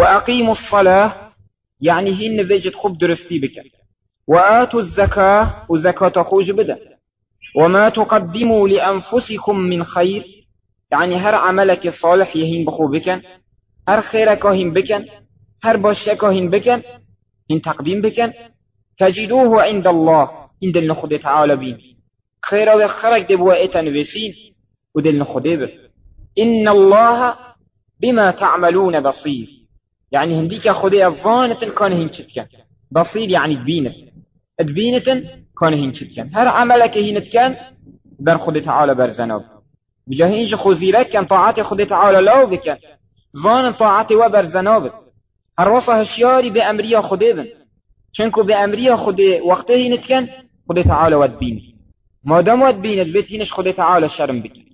وأقيموا الصلاة يعني هن بيجت خب درستي بك. وآتوا الزكاة وزكاة خوج بدأ. وما تقدموا لأنفسكم من خير يعني هر عملك الصالح يهين بخو بكن هر خيرك هين بكن هر باشك هين بكن هين تقديم بكن. تجدوه عند الله عند النخد تعالى بين. خير وخرج دبوا إتن وسين ودل نخده به إن الله بما تعملون بصير. يعني هنديك خده الظانة كان هين كان بصير يعني تبينت تبينت كان هين كان هر عملك هين كان بر خده تعالى بر زناب. بجاهينج خوزيرك كان طاعات خده تعالى لو بكن ظان طاعت وبر زناب. هر وصه هشياري بأمريا خده بن. چونكو بأمريا خده وقته هين كان خده تعالى ود بين ما دام ود بينت بيت هينش خده تعالى شرم بكن